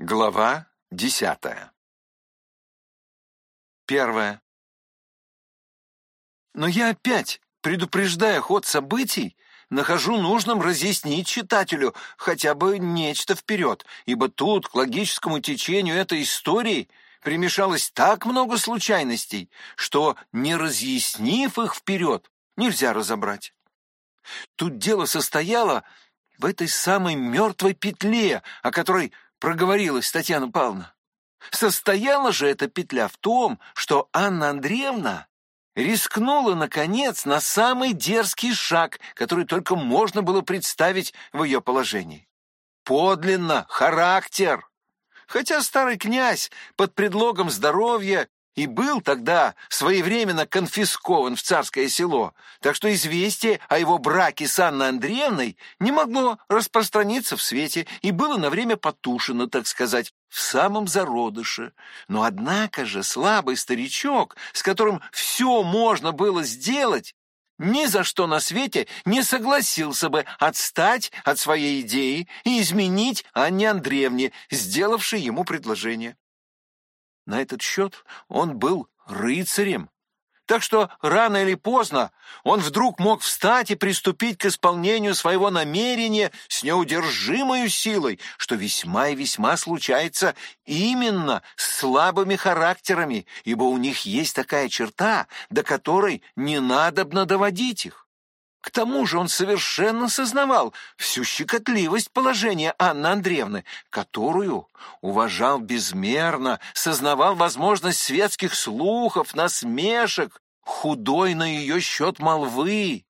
Глава десятая Первое. Но я опять, предупреждая ход событий, нахожу нужным разъяснить читателю хотя бы нечто вперед, ибо тут к логическому течению этой истории примешалось так много случайностей, что, не разъяснив их вперед, нельзя разобрать. Тут дело состояло в этой самой мертвой петле, о которой проговорилась Татьяна Павловна. Состояла же эта петля в том, что Анна Андреевна рискнула, наконец, на самый дерзкий шаг, который только можно было представить в ее положении. Подлинно, характер. Хотя старый князь под предлогом здоровья и был тогда своевременно конфискован в царское село, так что известие о его браке с Анной Андреевной не могло распространиться в свете и было на время потушено, так сказать, в самом зародыше. Но однако же слабый старичок, с которым все можно было сделать, ни за что на свете не согласился бы отстать от своей идеи и изменить Анне Андреевне, сделавшей ему предложение. На этот счет он был рыцарем. Так что рано или поздно он вдруг мог встать и приступить к исполнению своего намерения с неудержимой силой, что весьма и весьма случается именно с слабыми характерами, ибо у них есть такая черта, до которой не надобно доводить их. К тому же он совершенно сознавал всю щекотливость положения Анны Андреевны, которую уважал безмерно, сознавал возможность светских слухов, насмешек, худой на ее счет молвы.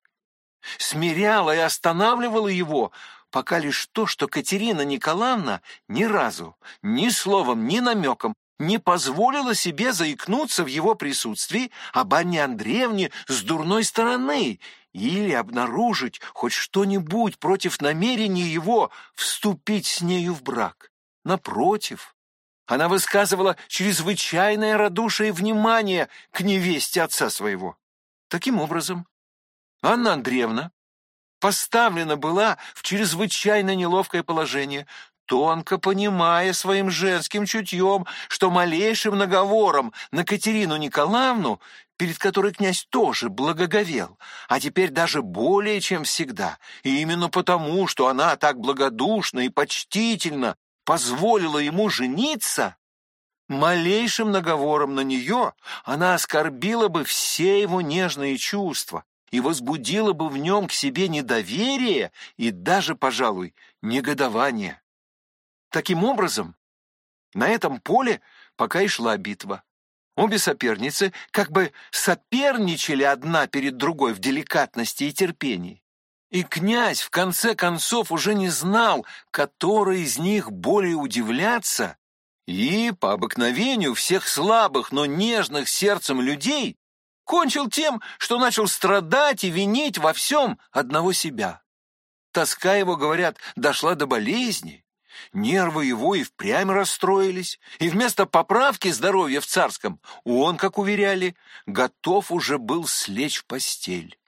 Смиряла и останавливала его, пока лишь то, что Катерина Николаевна ни разу, ни словом, ни намеком не позволила себе заикнуться в его присутствии об Анне Андреевне с дурной стороны или обнаружить хоть что-нибудь против намерения его вступить с нею в брак. Напротив, она высказывала чрезвычайное радушие внимание к невесте отца своего. Таким образом, Анна Андреевна поставлена была в чрезвычайно неловкое положение, тонко понимая своим женским чутьем, что малейшим наговором на Катерину Николаевну перед которой князь тоже благоговел, а теперь даже более, чем всегда, и именно потому, что она так благодушно и почтительно позволила ему жениться, малейшим наговором на нее она оскорбила бы все его нежные чувства и возбудила бы в нем к себе недоверие и даже, пожалуй, негодование. Таким образом, на этом поле пока и шла битва. Обе соперницы как бы соперничали одна перед другой в деликатности и терпении. И князь в конце концов уже не знал, которой из них более удивляться, и, по обыкновению всех слабых, но нежных сердцем людей, кончил тем, что начал страдать и винить во всем одного себя. Тоска его, говорят, дошла до болезни, Нервы его и впрямь расстроились, и вместо поправки здоровья в царском он, как уверяли, готов уже был слечь в постель.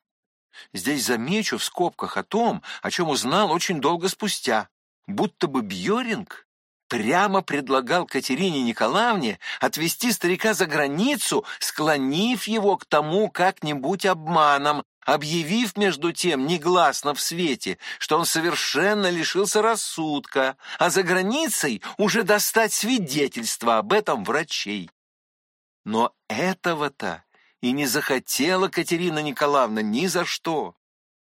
Здесь замечу в скобках о том, о чем узнал очень долго спустя, будто бы Бьоринг прямо предлагал Катерине Николаевне отвезти старика за границу, склонив его к тому как-нибудь обманом, объявив между тем негласно в свете, что он совершенно лишился рассудка, а за границей уже достать свидетельство об этом врачей. Но этого-то и не захотела Катерина Николаевна ни за что.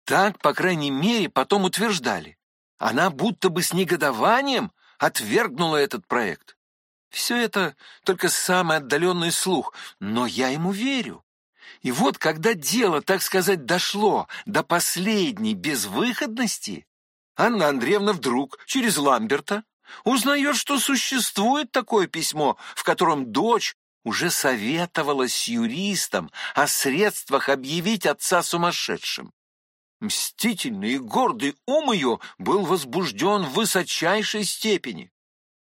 Так, по крайней мере, потом утверждали. Она будто бы с негодованием отвергнула этот проект. Все это только самый отдаленный слух, но я ему верю. И вот, когда дело, так сказать, дошло до последней безвыходности, Анна Андреевна вдруг через Ламберта узнает, что существует такое письмо, в котором дочь уже советовалась с юристом о средствах объявить отца сумасшедшим. Мстительный и гордый ум ее был возбужден в высочайшей степени.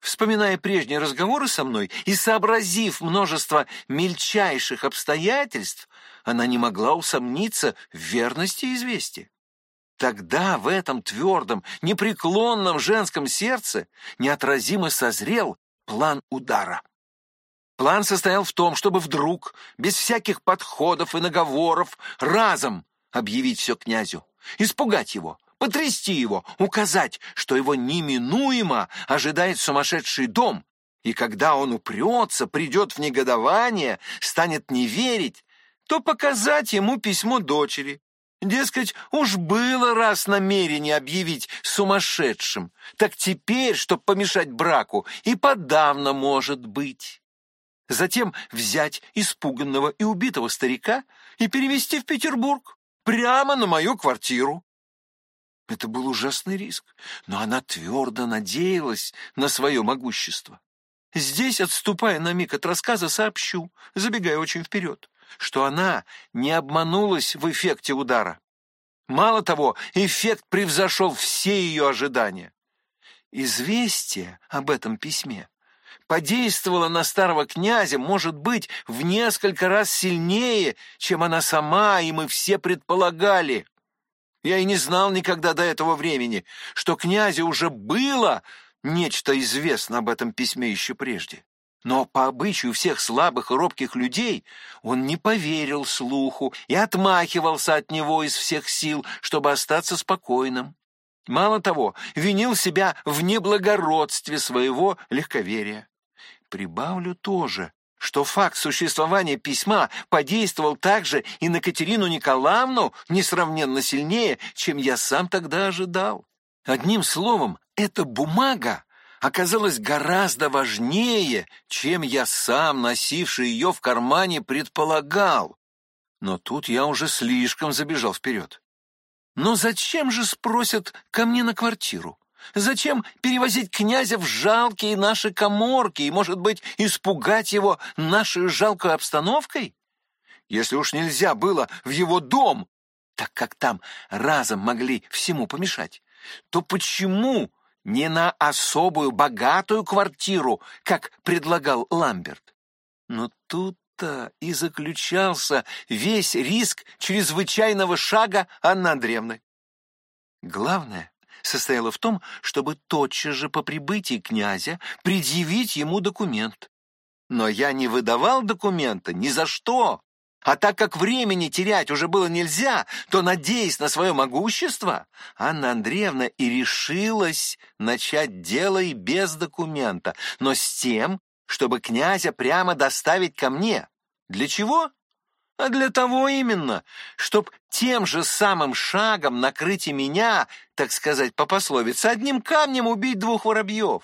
Вспоминая прежние разговоры со мной и сообразив множество мельчайших обстоятельств, она не могла усомниться в верности известия. Тогда в этом твердом, непреклонном женском сердце неотразимо созрел план удара. План состоял в том, чтобы вдруг, без всяких подходов и наговоров, разом объявить все князю, испугать его, потрясти его, указать, что его неминуемо ожидает сумасшедший дом, и когда он упрется, придет в негодование, станет не верить, то показать ему письмо дочери. Дескать, уж было раз намерение объявить сумасшедшим, так теперь, чтоб помешать браку, и подавно может быть. Затем взять испуганного и убитого старика и перевести в Петербург, прямо на мою квартиру. Это был ужасный риск, но она твердо надеялась на свое могущество. Здесь, отступая на миг от рассказа, сообщу, забегая очень вперед, что она не обманулась в эффекте удара. Мало того, эффект превзошел все ее ожидания. Известие об этом письме подействовало на старого князя, может быть, в несколько раз сильнее, чем она сама и мы все предполагали. Я и не знал никогда до этого времени, что князю уже было нечто известно об этом письме еще прежде. Но по обычаю всех слабых и робких людей он не поверил слуху и отмахивался от него из всех сил, чтобы остаться спокойным. Мало того, винил себя в неблагородстве своего легковерия. Прибавлю тоже, что факт существования письма подействовал также и на Катерину Николаевну несравненно сильнее, чем я сам тогда ожидал. Одним словом, эта бумага оказалась гораздо важнее, чем я сам, носивший ее в кармане, предполагал. Но тут я уже слишком забежал вперед. Но зачем же спросят ко мне на квартиру? Зачем перевозить князя в жалкие наши коморки и, может быть, испугать его нашей жалкой обстановкой? Если уж нельзя было в его дом, так как там разом могли всему помешать, то почему не на особую богатую квартиру, как предлагал Ламберт. Но тут-то и заключался весь риск чрезвычайного шага Анны Андреевны. Главное состояло в том, чтобы тотчас же по прибытии князя предъявить ему документ. Но я не выдавал документа ни за что. А так как времени терять уже было нельзя, то, надеясь на свое могущество, Анна Андреевна и решилась начать дело и без документа, но с тем, чтобы князя прямо доставить ко мне. Для чего? А для того именно, чтоб тем же самым шагом накрыть и меня, так сказать, по пословице, одним камнем убить двух воробьев.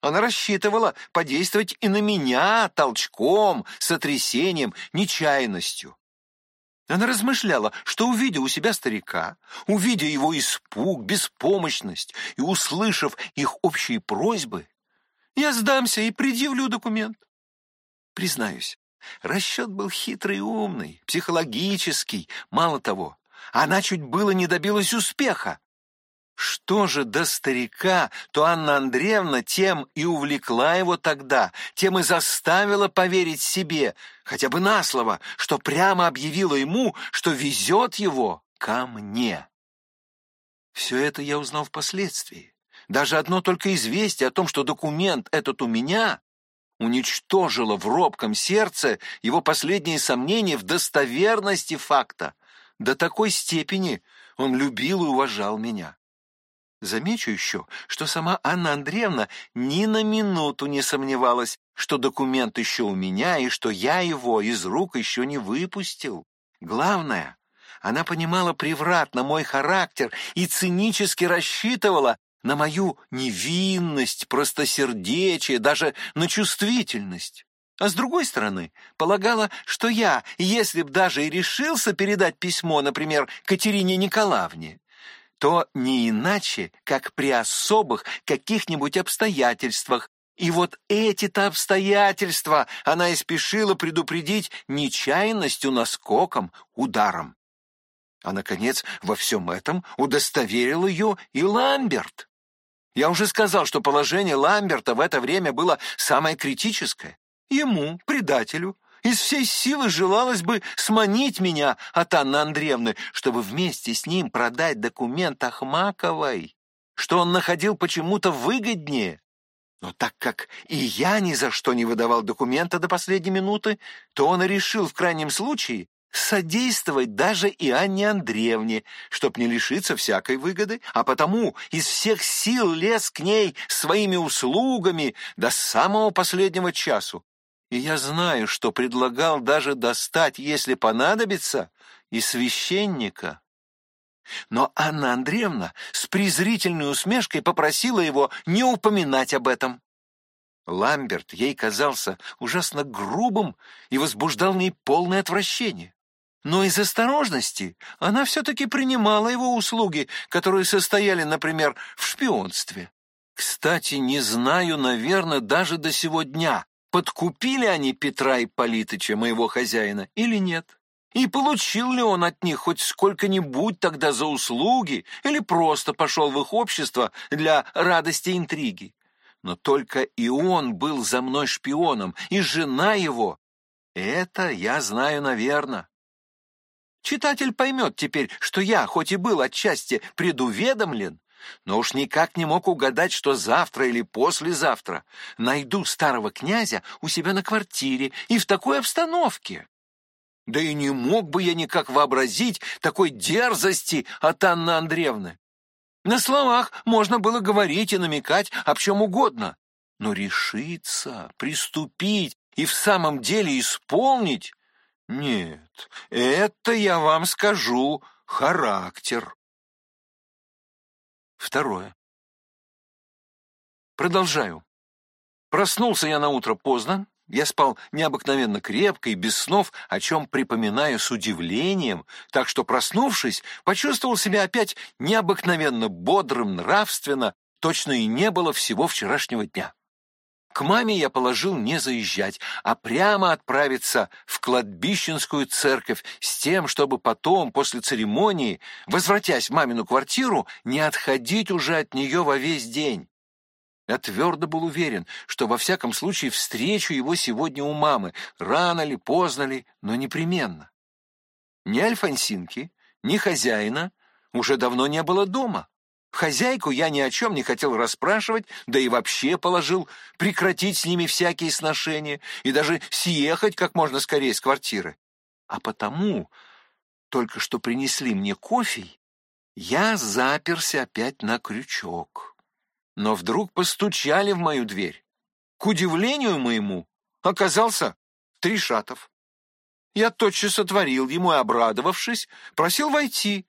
Она рассчитывала подействовать и на меня толчком, сотрясением, нечаянностью. Она размышляла, что, увидя у себя старика, увидя его испуг, беспомощность и услышав их общие просьбы, я сдамся и предъявлю документ. Признаюсь, расчет был хитрый и умный, психологический, мало того, она чуть было не добилась успеха. Что же до старика, то Анна Андреевна тем и увлекла его тогда, тем и заставила поверить себе, хотя бы на слово, что прямо объявила ему, что везет его ко мне. Все это я узнал впоследствии. Даже одно только известие о том, что документ этот у меня, уничтожило в робком сердце его последние сомнения в достоверности факта. До такой степени он любил и уважал меня. Замечу еще, что сама Анна Андреевна ни на минуту не сомневалась, что документ еще у меня и что я его из рук еще не выпустил. Главное, она понимала превратно мой характер и цинически рассчитывала на мою невинность, простосердечие, даже на чувствительность. А с другой стороны, полагала, что я, если б даже и решился передать письмо, например, Катерине Николаевне, то не иначе, как при особых каких-нибудь обстоятельствах. И вот эти-то обстоятельства она и спешила предупредить нечаянностью, наскоком, ударом. А, наконец, во всем этом удостоверил ее и Ламберт. Я уже сказал, что положение Ламберта в это время было самое критическое. Ему, предателю, из всей силы желалось бы сманить меня от Анны Андреевны, чтобы вместе с ним продать документ Ахмаковой, что он находил почему-то выгоднее. Но так как и я ни за что не выдавал документа до последней минуты, то он решил в крайнем случае содействовать даже и Анне Андреевне, чтоб не лишиться всякой выгоды, а потому из всех сил лез к ней своими услугами до самого последнего часу. И я знаю, что предлагал даже достать, если понадобится, и священника. Но Анна Андреевна с презрительной усмешкой попросила его не упоминать об этом. Ламберт ей казался ужасно грубым и возбуждал в ней полное отвращение. Но из осторожности она все-таки принимала его услуги, которые состояли, например, в шпионстве. Кстати, не знаю, наверное, даже до сего дня, подкупили они Петра Ипполитыча, моего хозяина, или нет. И получил ли он от них хоть сколько-нибудь тогда за услуги, или просто пошел в их общество для радости интриги. Но только и он был за мной шпионом, и жена его. Это я знаю, наверное. Читатель поймет теперь, что я, хоть и был отчасти предуведомлен, но уж никак не мог угадать, что завтра или послезавтра найду старого князя у себя на квартире и в такой обстановке. Да и не мог бы я никак вообразить такой дерзости от Анны Андреевны. На словах можно было говорить и намекать об чем угодно, но решиться, приступить и в самом деле исполнить нет, это я вам скажу характер. Второе. Продолжаю. Проснулся я на утро поздно. Я спал необыкновенно крепко и без снов, о чем припоминаю с удивлением, так что, проснувшись, почувствовал себя опять необыкновенно бодрым, нравственно, точно и не было всего вчерашнего дня. К маме я положил не заезжать, а прямо отправиться в кладбищенскую церковь с тем, чтобы потом, после церемонии, возвратясь в мамину квартиру, не отходить уже от нее во весь день. Я твердо был уверен, что во всяком случае встречу его сегодня у мамы, рано ли, поздно ли, но непременно. Ни Альфонсинки, ни хозяина уже давно не было дома. Хозяйку я ни о чем не хотел расспрашивать, да и вообще положил прекратить с ними всякие сношения и даже съехать как можно скорее с квартиры. А потому, только что принесли мне кофе, я заперся опять на крючок. Но вдруг постучали в мою дверь. К удивлению моему оказался Тришатов. Я тотчас отворил ему и, обрадовавшись, просил войти,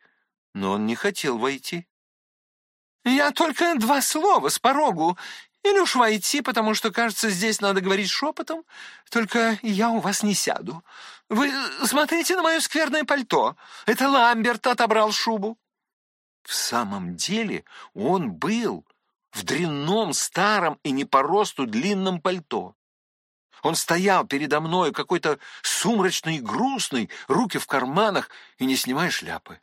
но он не хотел войти. «Я только два слова с порогу. Или уж войти, потому что, кажется, здесь надо говорить шепотом. Только я у вас не сяду. Вы смотрите на мое скверное пальто. Это Ламберт отобрал шубу». В самом деле он был в дрянном, старом и не по росту длинном пальто. Он стоял передо мною какой-то сумрачный и грустный, руки в карманах и не снимая шляпы.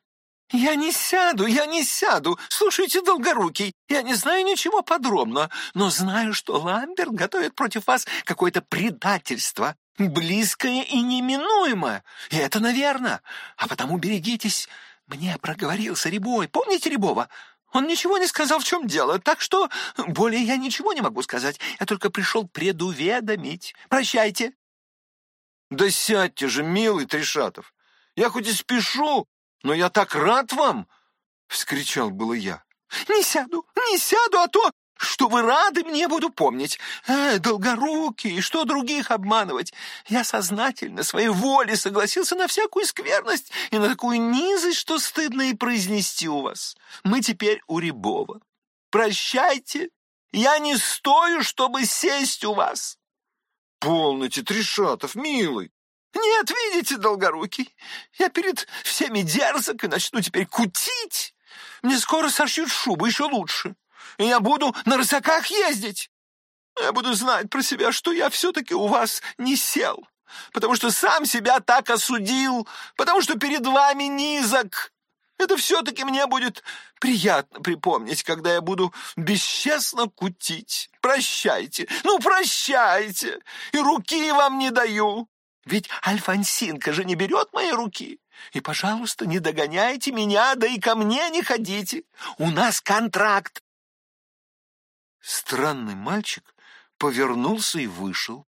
«Я не сяду, я не сяду. Слушайте, Долгорукий, я не знаю ничего подробно, но знаю, что Ламберт готовит против вас какое-то предательство, близкое и неминуемое. И это наверно. А потому берегитесь. Мне проговорился Рябой. Помните Рябова? Он ничего не сказал, в чем дело, так что более я ничего не могу сказать. Я только пришел предуведомить. Прощайте». «Да сядьте же, милый Тришатов. Я хоть и спешу, но я так рад вам!» — вскричал было я. «Не сяду, не сяду, а то, что вы рады, мне буду помнить. Э, долгорукий, что других обманывать? Я сознательно, своей волей согласился на всякую скверность и на такую низость, что стыдно и произнести у вас. Мы теперь у Рябова. Прощайте, я не стою, чтобы сесть у вас». «Полноте, Тришатов, милый, нет, видите, Долгорукий, я перед всеми дерзок и начну теперь кутить. Мне скоро сошьют шубу, еще лучше. И я буду на рысаках ездить. Я буду знать про себя, что я все-таки у вас не сел, потому что сам себя так осудил, потому что перед вами низок. Это все-таки мне будет приятно припомнить, когда я буду бесчестно кутить. Прощайте, ну прощайте, и руки вам не даю. Ведь Альфонсинка же не берет мои руки. И, пожалуйста, не догоняйте меня, да и ко мне не ходите. У нас контракт. Странный мальчик повернулся и вышел.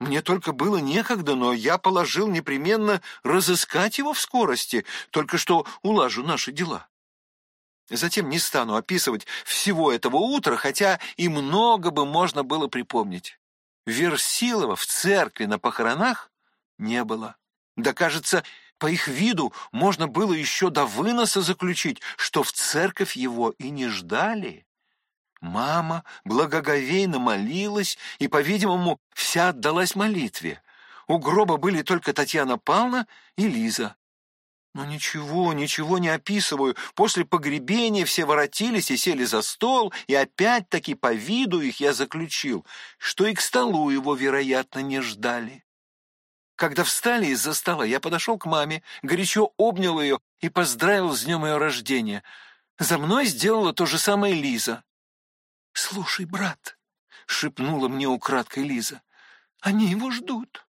Мне только было некогда, но я положил непременно разыскать его в скорости, только что улажу наши дела. Затем не стану описывать всего этого утра, хотя и много бы можно было припомнить. Версилова в церкви на похоронах не было. Да, кажется, по их виду можно было еще до выноса заключить, что в церковь его и не ждали. Мама благоговейно молилась и, по-видимому, вся отдалась молитве. У гроба были только Татьяна Павловна и Лиза. Но ничего, ничего не описываю. После погребения все воротились и сели за стол, и опять-таки по виду их я заключил, что и к столу его, вероятно, не ждали. Когда встали из-за стола, я подошел к маме, горячо обнял ее и поздравил с днем ее рождения. За мной сделала то же самое Лиза. «Слушай, брат», — шепнула мне украдкой Лиза, — «они его ждут».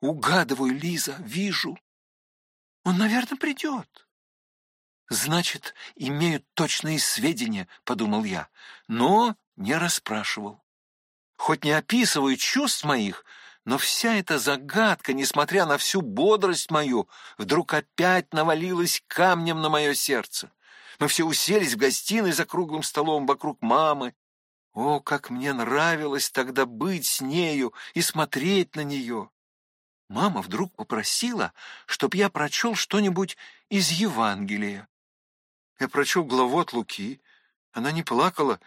«Угадываю, Лиза, вижу». Он, наверное, придет. Значит, имеют точные сведения, подумал я, но не расспрашивал. Хоть не описываю чувств моих, но вся эта загадка, несмотря на всю бодрость мою, вдруг опять навалилась камнем на мое сердце. Мы все уселись в гостиной за круглым столом вокруг мамы. О, как мне нравилось тогда быть с нею и смотреть на нее! Мама вдруг попросила, чтоб я прочел что-нибудь из Евангелия. Я прочел главу от Луки. Она не плакала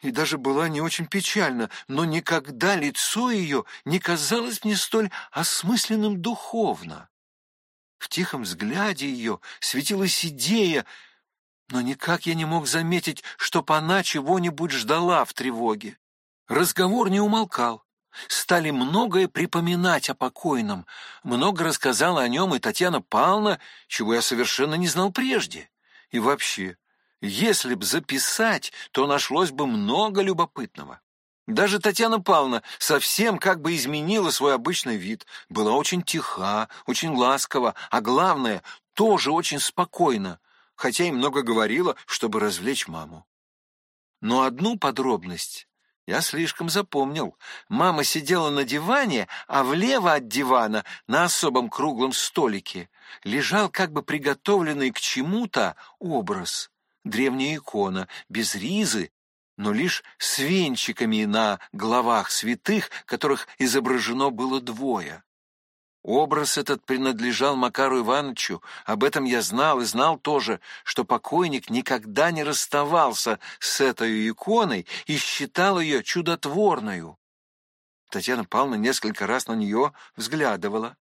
и даже была не очень печальна, но никогда лицо ее не казалось мне столь осмысленным духовно. В тихом взгляде ее светилась идея, но никак я не мог заметить, чтоб она чего-нибудь ждала в тревоге. Разговор не умолкал стали многое припоминать о покойном. Много рассказала о нем и Татьяна Павловна, чего я совершенно не знал прежде. И вообще, если б записать, то нашлось бы много любопытного. Даже Татьяна Павловна совсем как бы изменила свой обычный вид, была очень тиха, очень ласкова, а главное, тоже очень спокойна, хотя и много говорила, чтобы развлечь маму. Но одну подробность я слишком запомнил. Мама сидела на диване, а влево от дивана, на особом круглом столике, лежал как бы приготовленный к чему-то образ. Древняя икона, без ризы, но лишь с венчиками на головах святых, которых изображено было двое. Образ этот принадлежал Макару Ивановичу, об этом я знал и знал тоже, что покойник никогда не расставался с этой иконой и считал ее чудотворною. Татьяна Павловна несколько раз на нее взглядывала.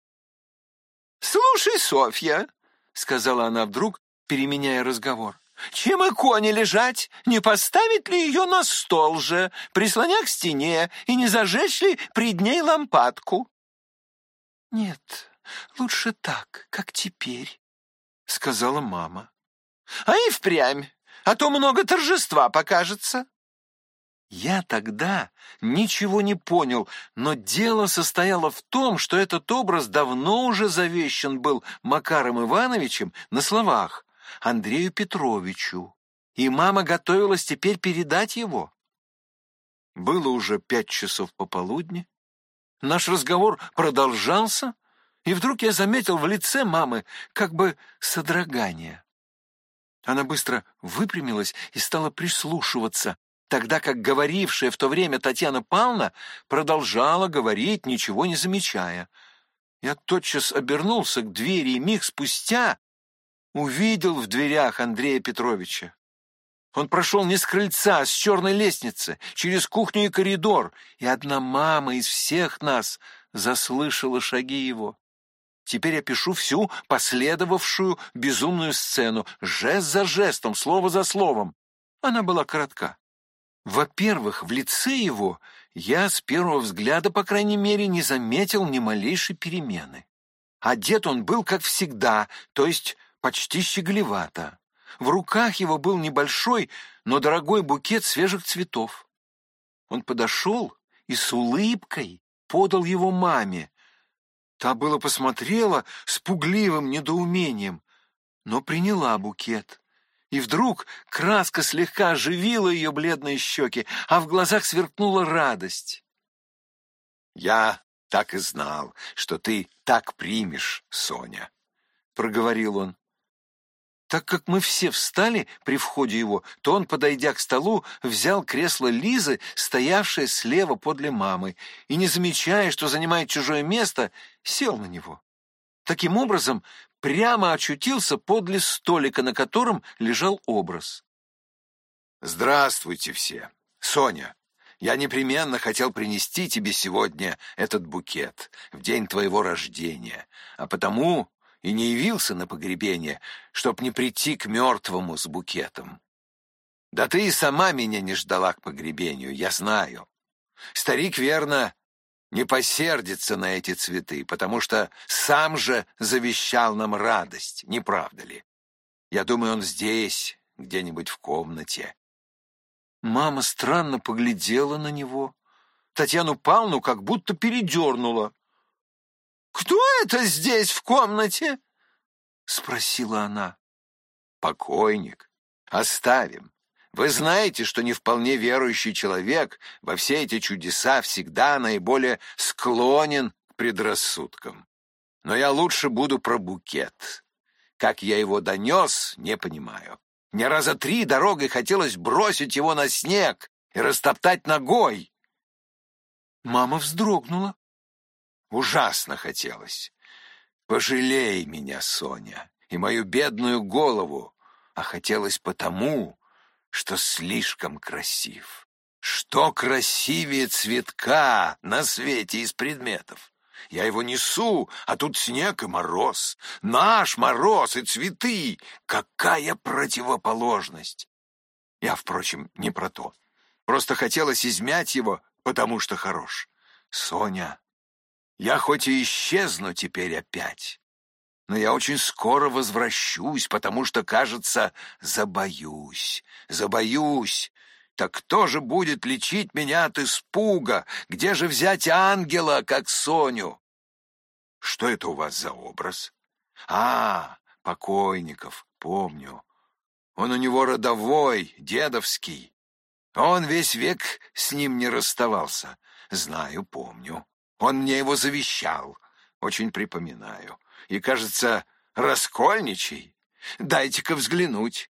«Слушай, Софья», — сказала она вдруг, переменяя разговор, «чем иконе лежать? Не поставить ли ее на стол же, прислоня к стене, и не зажечь ли пред ней лампадку?» «Нет, лучше так, как теперь», — сказала мама. «А и впрямь, а то много торжества покажется». Я тогда ничего не понял, но дело состояло в том, что этот образ давно уже завещан был Макаром Ивановичем на словах Андрею Петровичу, и мама готовилась теперь передать его. Было уже пять часов пополудни, Наш разговор продолжался, и вдруг я заметил в лице мамы как бы содрогание. Она быстро выпрямилась и стала прислушиваться, тогда как говорившая в то время Татьяна Павловна продолжала говорить, ничего не замечая. Я тотчас обернулся к двери и миг спустя увидел в дверях Андрея Петровича. Он прошел не с крыльца, а с черной лестницы, через кухню и коридор, и одна мама из всех нас заслышала шаги его. Теперь я пишу всю последовавшую безумную сцену, жест за жестом, слово за словом. Она была коротка. Во-первых, в лице его я с первого взгляда, по крайней мере, не заметил ни малейшей перемены. Одет он был, как всегда, то есть почти щеголевато. В руках его был небольшой, но дорогой букет свежих цветов. Он подошел и с улыбкой подал его маме. Та было посмотрела с пугливым недоумением, но приняла букет. И вдруг краска слегка оживила ее бледные щеки, а в глазах сверкнула радость. «Я так и знал, что ты так примешь, Соня», — проговорил он. Так как мы все встали при входе его, то он, подойдя к столу, взял кресло Лизы, стоявшее слева подле мамы, и, не замечая, что занимает чужое место, сел на него. Таким образом, прямо очутился подле столика, на котором лежал образ. «Здравствуйте все! Соня, я непременно хотел принести тебе сегодня этот букет в день твоего рождения, а потому и не явился на погребение, чтоб не прийти к мертвому с букетом. Да ты и сама меня не ждала к погребению, я знаю. Старик, верно, не посердится на эти цветы, потому что сам же завещал нам радость, не правда ли? Я думаю, он здесь, где-нибудь в комнате. Мама странно поглядела на него. Татьяну Павловну как будто передернула. «Кто это здесь в комнате?» — спросила она. «Покойник. Оставим. Вы знаете, что не вполне верующий человек во все эти чудеса всегда наиболее склонен к предрассудкам. Но я лучше буду про букет. Как я его донес, не понимаю. Мне раза три дорогой хотелось бросить его на снег и растоптать ногой. Мама вздрогнула. Ужасно хотелось. Пожалей меня, Соня, и мою бедную голову, а хотелось потому, что слишком красив. Что красивее цветка на свете из предметов? Я его несу, а тут снег и мороз. Наш мороз и цветы. Какая противоположность! Я, впрочем, не про то. Просто хотелось измять его, потому что хорош. Соня, я хоть и исчезну теперь опять, но я очень скоро возвращусь, потому что, кажется, забоюсь, забоюсь. Так кто же будет лечить меня от испуга? Где же взять ангела, как Соню? Что это у вас за образ? А, покойников, помню. Он у него родовой, дедовский. Он весь век с ним не расставался. Знаю, помню. Он мне его завещал. Очень припоминаю. И, кажется, раскольничий. Дайте-ка взглянуть.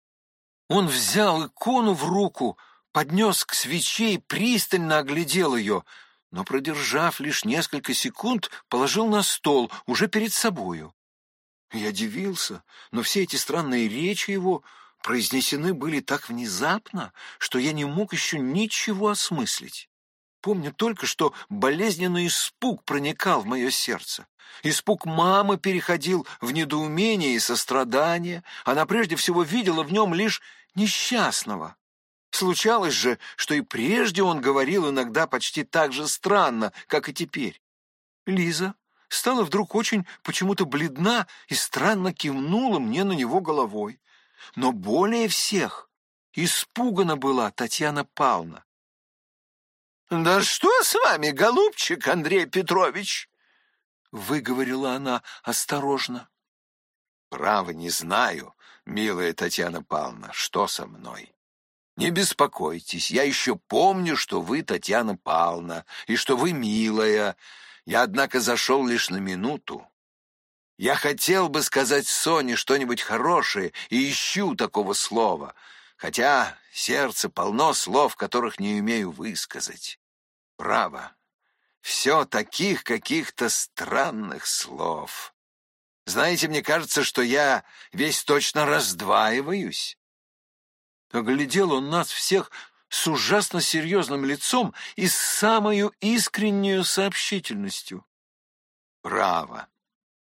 Он взял икону в руку, поднес к свече и пристально оглядел ее, но, продержав лишь несколько секунд, положил на стол, уже перед собою. Я дивился, но все эти странные речи его произнесены были так внезапно, что я не мог еще ничего осмыслить. Помню только, что болезненный испуг проникал в мое сердце. Испуг мамы переходил в недоумение и сострадание. Она прежде всего видела в нем лишь несчастного. Случалось же, что и прежде он говорил иногда почти так же странно, как и теперь. Лиза стала вдруг очень почему-то бледна и странно кивнула мне на него головой. Но более всех испугана была Татьяна Павловна. «Да что с вами, голубчик Андрей Петрович?» — выговорила она осторожно. «Право не знаю, милая Татьяна Павловна, что со мной. Не беспокойтесь, я еще помню, что вы Татьяна Павловна, и что вы милая. Я, однако, зашел лишь на минуту. Я хотел бы сказать Соне что-нибудь хорошее и ищу такого слова, хотя сердце полно слов, которых не умею высказать. Право, все таких каких-то странных слов. Знаете, мне кажется, что я весь точно раздваиваюсь. Оглядел он нас всех с ужасно серьезным лицом и с самою искреннюю сообщительностью. Право,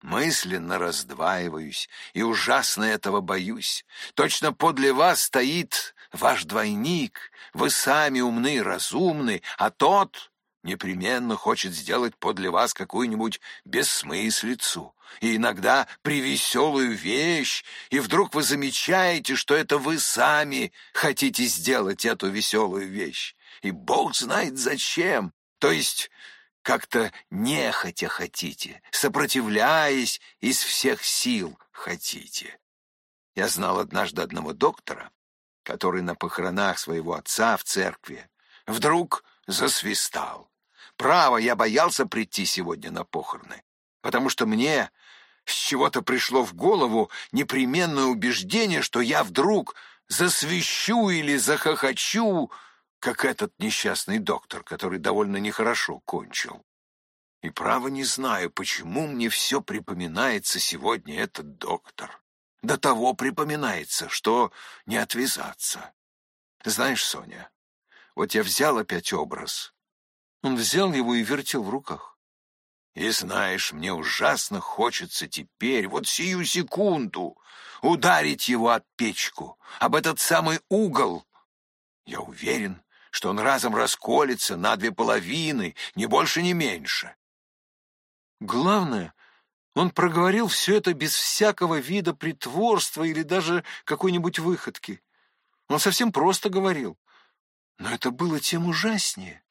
Мысленно раздваиваюсь и ужасно этого боюсь. Точно подле вас стоит ваш двойник. Вы сами умны и разумны, а тот непременно хочет сделать подле вас какую-нибудь бессмыслицу и иногда привеселую вещь, и вдруг вы замечаете, что это вы сами хотите сделать эту веселую вещь. И Бог знает зачем. То есть как-то нехотя хотите, сопротивляясь из всех сил хотите. Я знал однажды одного доктора, который на похоронах своего отца в церкви вдруг засвистал. Право, я боялся прийти сегодня на похороны, потому что мне с чего-то пришло в голову непременное убеждение, что я вдруг засвищу или захохочу, как этот несчастный доктор, который довольно нехорошо кончил. И право не знаю, почему мне все припоминается сегодня этот доктор. До того припоминается, что не отвязаться. Знаешь, Соня, вот я взял опять образ. Он взял его и вертел в руках. И знаешь, мне ужасно хочется теперь, вот сию секунду, ударить его об печку, об этот самый угол. Я уверен, что он разом расколется на две половины, ни больше, ни меньше. Главное, он проговорил все это без всякого вида притворства или даже какой-нибудь выходки. Он совсем просто говорил. Но это было тем ужаснее.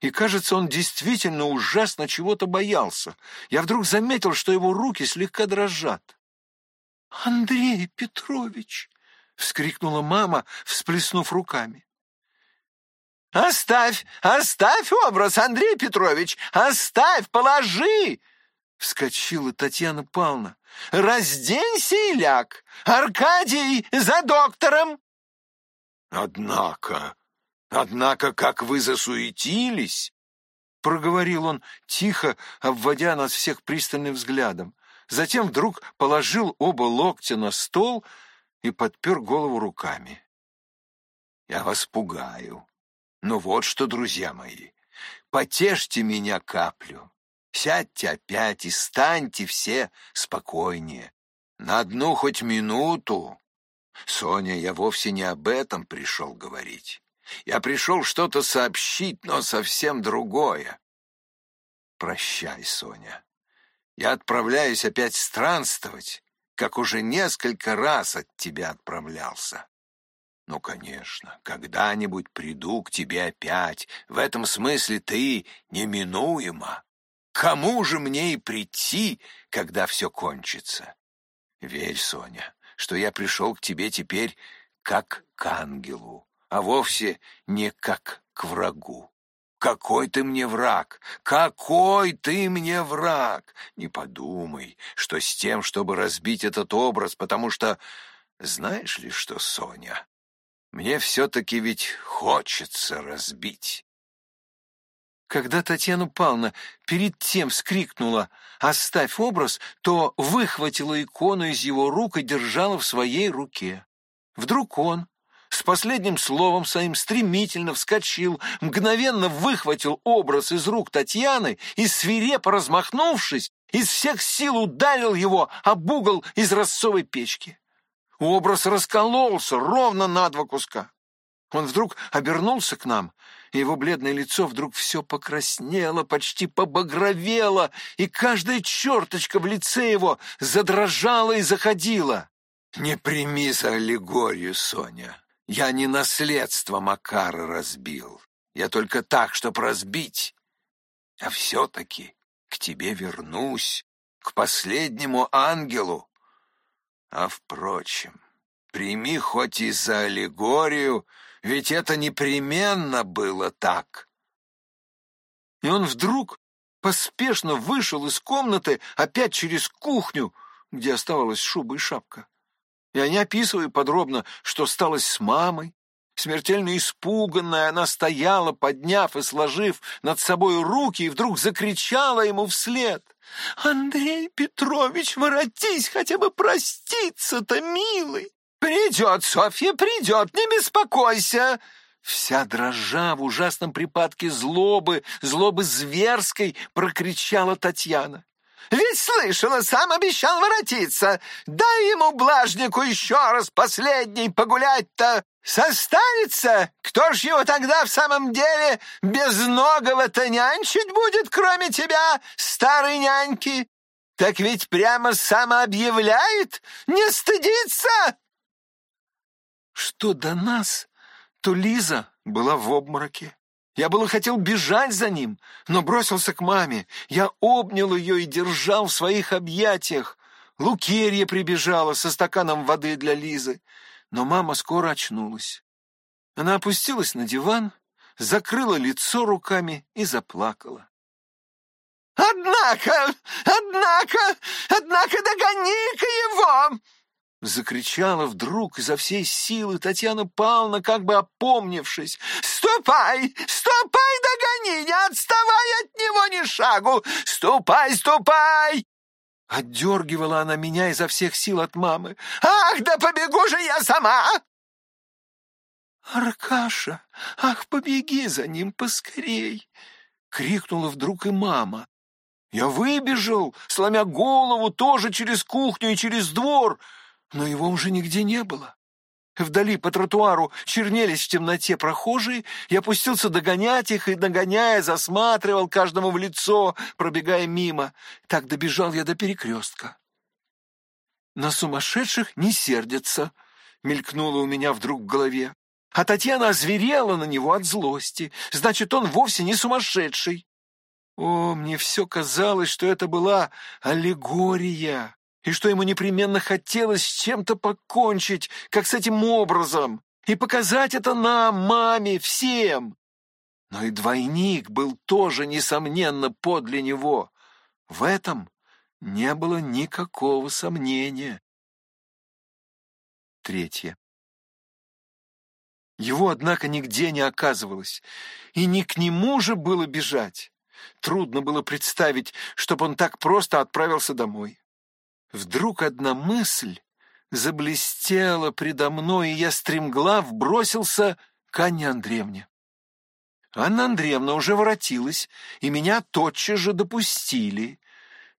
И, кажется, он действительно ужасно чего-то боялся. Я вдруг заметил, что его руки слегка дрожат. «Андрей Петрович!» — вскрикнула мама, всплеснув руками. «Оставь, оставь образ, Андрей Петрович! Оставь, положи!» Вскочила Татьяна Павловна. «Разденься и ляг! Аркадий, за доктором!» «Однако, однако, как вы засуетились!» Проговорил он тихо, обводя нас всех пристальным взглядом. Затем вдруг положил оба локтя на стол и подпер голову руками. «Я вас пугаю. Ну вот что, друзья мои, потешьте меня каплю. Сядьте опять и станьте все спокойнее. На одну хоть минуту. Соня, я вовсе не об этом пришел говорить. Я пришел что-то сообщить, но совсем другое. Прощай, Соня. Я отправляюсь опять странствовать, как уже несколько раз от тебя отправлялся. Ну, конечно, когда-нибудь приду к тебе опять. В этом смысле ты неминуема. Кому же мне и прийти, когда все кончится? Верь, Соня, что я пришел к тебе теперь как к ангелу, а вовсе не как к врагу. Какой ты мне враг! Какой ты мне враг! Не подумай, что с тем, чтобы разбить этот образ, потому что... Знаешь ли что, Соня, мне все-таки ведь хочется разбить. Когда Татьяна Павловна перед тем вскрикнула «Оставь образ», то выхватила икону из его рук и держала в своей руке. Вдруг он с последним словом своим стремительно вскочил, мгновенно выхватил образ из рук Татьяны и, свирепо размахнувшись, из всех сил ударил его об угол из росцовой печки. Образ раскололся ровно на два куска. Он вдруг обернулся к нам, его бледное лицо вдруг все покраснело, почти побагровело, и каждая черточка в лице его задрожала и заходила. «Не прими за аллегорию, Соня. Я не наследство Макара разбил. Я только так, чтоб разбить. А все-таки к тебе вернусь, к последнему ангелу. А впрочем, прими хоть и за аллегорию, ведь это непременно было так. И он вдруг поспешно вышел из комнаты опять через кухню, где оставалась шуба и шапка. Я не описываю подробно, что стало с мамой. Смертельно испуганная, она стояла, подняв и сложив над собой руки, и вдруг закричала ему вслед. «Андрей Петрович, воротись, хотя бы проститься-то, милый!» «Придет, Софья, придет, не беспокойся!» Вся дрожа в ужасном припадке злобы, злобы зверской, прокричала Татьяна. «Ведь слышала, сам обещал воротиться. Дай ему, блажнику, еще раз последний погулять-то. Состарится? Кто ж его тогда в самом деле безногого-то нянчить будет, кроме тебя, старой няньки? Так ведь прямо самообъявляет, не стыдится!» Что до нас, то Лиза была в обмороке. Я было хотел бежать за ним, но бросился к маме. Я обнял ее и держал в своих объятиях. Лукерья прибежала со стаканом воды для Лизы, но мама скоро очнулась. Она опустилась на диван, закрыла лицо руками и заплакала. «Однако, однако, однако догони-ка его!» Закричала вдруг изо всей силы Татьяна Павловна, как бы опомнившись. «Ступай, ступай, догони, не отставай от него ни шагу! Ступай, ступай!» Отдергивала она меня изо всех сил от мамы. «Ах, да побегу же я сама!» «Аркаша, ах, побеги за ним поскорей!» — крикнула вдруг и мама. Я выбежал, сломя голову, тоже через кухню и через двор, но его уже нигде не было. Вдали по тротуару чернелись в темноте прохожие, я опустился догонять их и, догоняя, засматривал каждому в лицо, пробегая мимо. Так добежал я до перекрестка. «На сумасшедших не сердятся», — мелькнуло у меня вдруг в голове. А Татьяна озверела на него от злости. Значит, он вовсе не сумасшедший. О, мне все казалось, что это была аллегория, и что ему непременно хотелось с чем-то покончить, как с этим образом, и показать это нам, маме, всем. Но и двойник был тоже, несомненно, подле него. В этом не было никакого сомнения. Третье. Его, однако, нигде не оказывалось, и не к нему же было бежать. Трудно было представить, чтобы он так просто отправился домой. Вдруг одна мысль заблестела предо мной, и я стремглав бросился к Анне Андреевне. Анна Андреевна уже воротилась, и меня тотчас же допустили.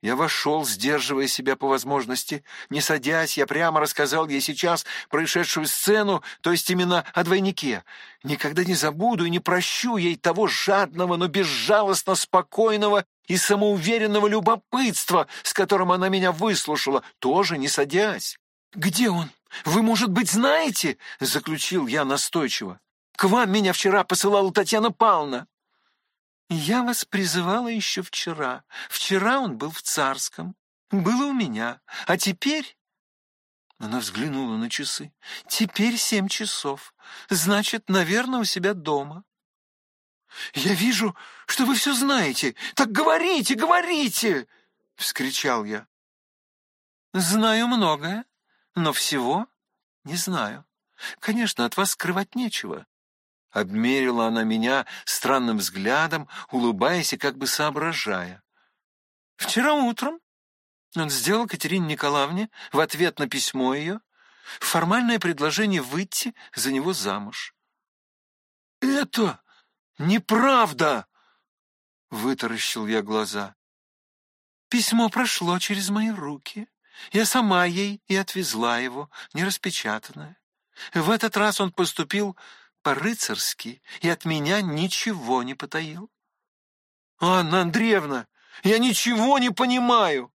Я вошел, сдерживая себя по возможности. Не садясь, я прямо рассказал ей сейчас происшедшую сцену, то есть именно о двойнике. Никогда не забуду и не прощу ей того жадного, но безжалостно спокойного и самоуверенного любопытства, с которым она меня выслушала, тоже не садясь. «Где он? Вы, может быть, знаете?» — заключил я настойчиво. «К вам меня вчера посылала Татьяна Павловна». Я вас призывала еще вчера. Вчера он был в Царском. Было у меня. А теперь... Она взглянула на часы. Теперь семь часов. Значит, наверное, у себя дома. «Я вижу, что вы все знаете. Так говорите, говорите!» — вскричал я. «Знаю многое, но всего не знаю. Конечно, от вас скрывать нечего. Обмерила она меня странным взглядом, улыбаясь и как бы соображая. Вчера утром он сделал Катерине Николаевне в ответ на письмо ее формальное предложение выйти за него замуж. «Это неправда!» — вытаращил я глаза. Письмо прошло через мои руки. Я сама ей и отвезла его, нераспечатанное. В этот раз он поступил по-рыцарски и от меня ничего не потаил. «Анна Андреевна, я ничего не понимаю!»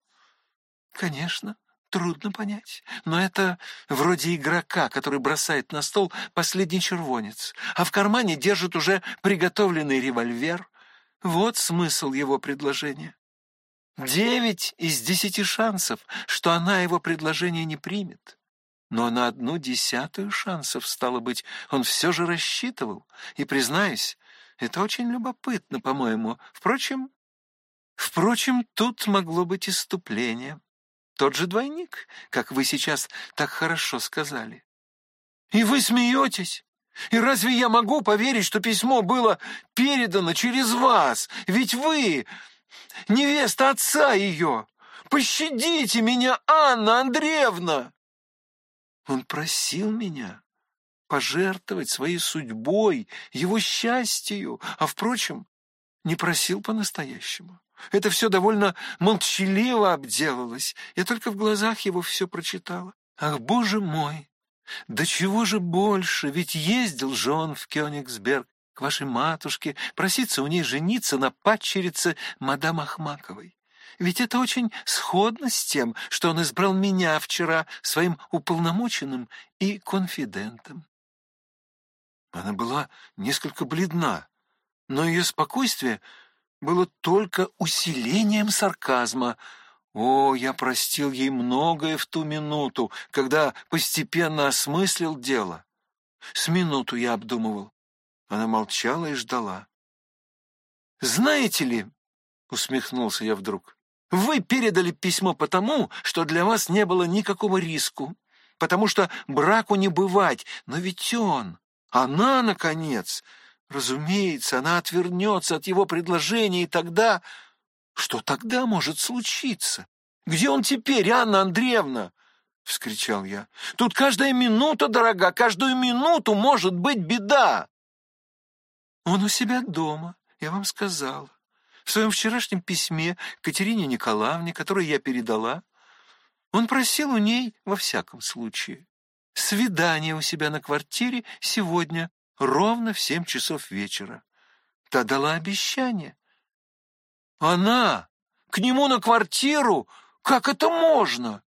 «Конечно, трудно понять, но это вроде игрока, который бросает на стол последний червонец, а в кармане держит уже приготовленный револьвер. Вот смысл его предложения. Девять из десяти шансов, что она его предложение не примет но на одну десятую шансов, стало быть, он все же рассчитывал. И, признаюсь, это очень любопытно, по-моему. Впрочем, впрочем, тут могло быть иступление. Тот же двойник, как вы сейчас так хорошо сказали. И вы смеетесь? И разве я могу поверить, что письмо было передано через вас? Ведь вы невеста отца ее. Пощадите меня, Анна Андреевна!» Он просил меня пожертвовать своей судьбой, его счастью, а, впрочем, не просил по-настоящему. Это все довольно молчаливо обделалось. Я только в глазах его все прочитала. Ах, боже мой! Да чего же больше, ведь ездил же он в Кёнигсберг к вашей матушке проситься у ней жениться на падчерице мадам Ахмаковой. Ведь это очень сходно с тем, что он избрал меня вчера своим уполномоченным и конфидентом. Она была несколько бледна. Но ее спокойствие было только усилением сарказма. О, я простил ей многое в ту минуту, когда постепенно осмыслил дело. С минуту я обдумывал. Она молчала и ждала. «Знаете ли, — усмехнулся я вдруг, — вы передали письмо потому, что для вас не было никакого риску, потому что браку не бывать, но ведь он, она, наконец, разумеется, она отвернется от его предложения, и тогда... Что тогда может случиться? Где он теперь, Анна Андреевна? — вскричал я. «Тут каждая минута, дорога, каждую минуту может быть беда!» «Он у себя дома, я вам сказала. В своем вчерашнем письме Катерине Николаевне, которое я передала, он просил у ней, во всяком случае, свидание у себя на квартире сегодня, ровно в семь часов вечера. Та дала обещание. Она? К нему на квартиру? Как это можно?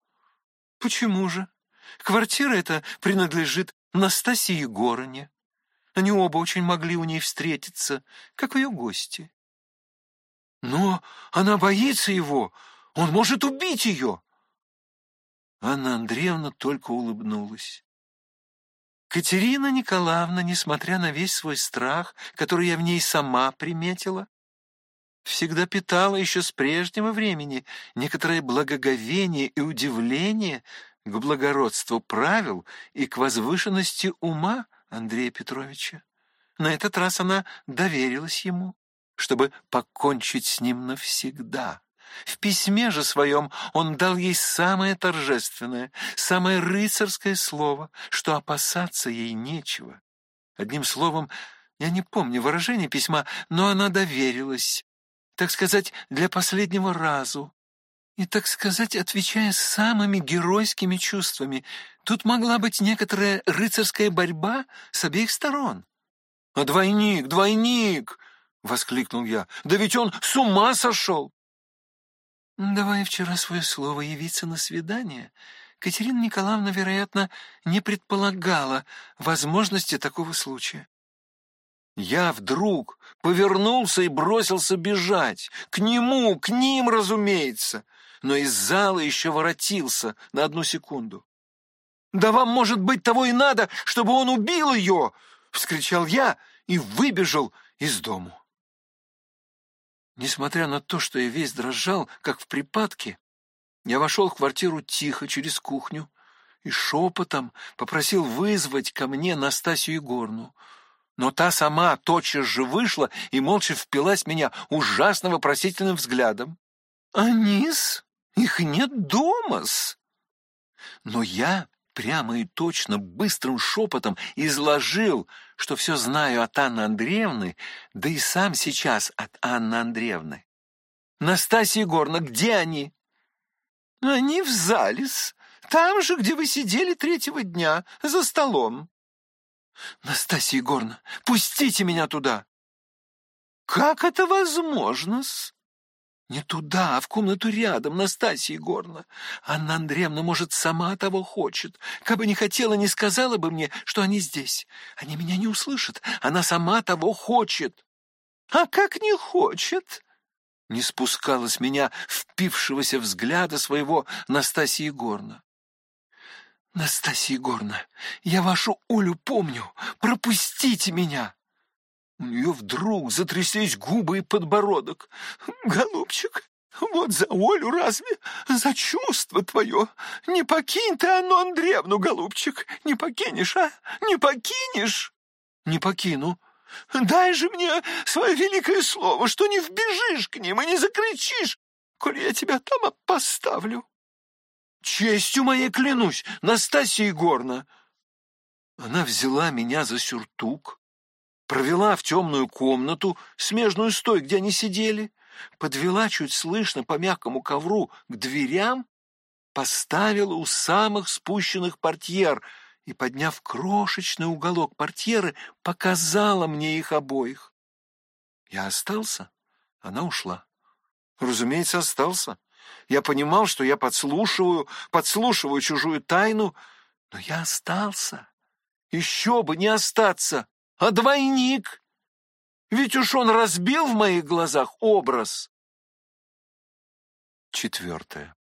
Почему же? Квартира эта принадлежит Настасье Егоровне. Они оба очень могли у ней встретиться, как ее гости. Но она боится его, он может убить ее. Анна Андреевна только улыбнулась. Катерина Николаевна, несмотря на весь свой страх, который я в ней сама приметила, всегда питала еще с прежнего времени некоторое благоговение и удивление к благородству правил и к возвышенности ума Андрея Петровича. На этот раз она доверилась ему, чтобы покончить с ним навсегда. В письме же своем он дал ей самое торжественное, самое рыцарское слово, что опасаться ей нечего. Одним словом, я не помню выражение письма, но она доверилась, так сказать, для последнего разу. И, так сказать, отвечая самыми геройскими чувствами, тут могла быть некоторая рыцарская борьба с обеих сторон. «А двойник, двойник!» — воскликнул я. «Да ведь он с ума сошел!» Давая вчера свое слово явиться на свидание, Катерина Николаевна, вероятно, не предполагала возможности такого случая. Я вдруг повернулся и бросился бежать. К нему, к ним, разумеется. Но из зала еще воротился на одну секунду. «Да вам, может быть, того и надо, чтобы он убил ее!» — вскричал я и выбежал из дому. Несмотря на то, что я весь дрожал, как в припадке, я вошел в квартиру тихо через кухню и шепотом попросил вызвать ко мне Настасью Егорну. Но та сама тотчас же вышла и молча впилась меня ужасно вопросительным взглядом. «Анис, их нет дома-с!» Но я прямо и точно, быстрым шепотом изложил, что все знаю от Анны Андреевны, да и сам сейчас от Анны Андреевны. «Настасья Егоровна, где они?» «Они в зале-с, там же, где вы сидели третьего дня, за столом». «Настасья Егоровна, пустите меня туда!» «Как это возможно-с?» Не туда, а в комнату рядом, Настасья Егоровна. Анна Андреевна, может, сама того хочет. Кабы не хотела, не сказала бы мне, что они здесь. Они меня не услышат. Она сама того хочет. А как не хочет? Не спускала с меня впившегося взгляда своего Настасья Егоровна. Настасья Егоровна, я вашу Олю помню. Пропустите меня. У нее вдруг затряслись губы и подбородок. «Голубчик, вот за Олю разве? За чувство твое? Не покинь ты Анну Андреевну, голубчик, не покинешь, а? Не покинешь?» «Не покину». «Дай же мне свое великое слово, что не вбежишь к ним и не закричишь, коль я тебя там поставлю». «Честью моей клянусь, Настасья Егоровна!» Она взяла меня за сюртук, провела в темную комнату, смежную с той, где они сидели, подвела чуть слышно по мягкому ковру к дверям, поставила у самых спущенных портьер и, подняв крошечный уголок портьеры, показала мне их обоих. Я остался, она ушла. Разумеется, остался. Я понимал, что я подслушиваю, подслушиваю чужую тайну, но я остался. Еще бы не остаться! А двойник? Ведь уж он разбил в моих глазах образ. Четвертое.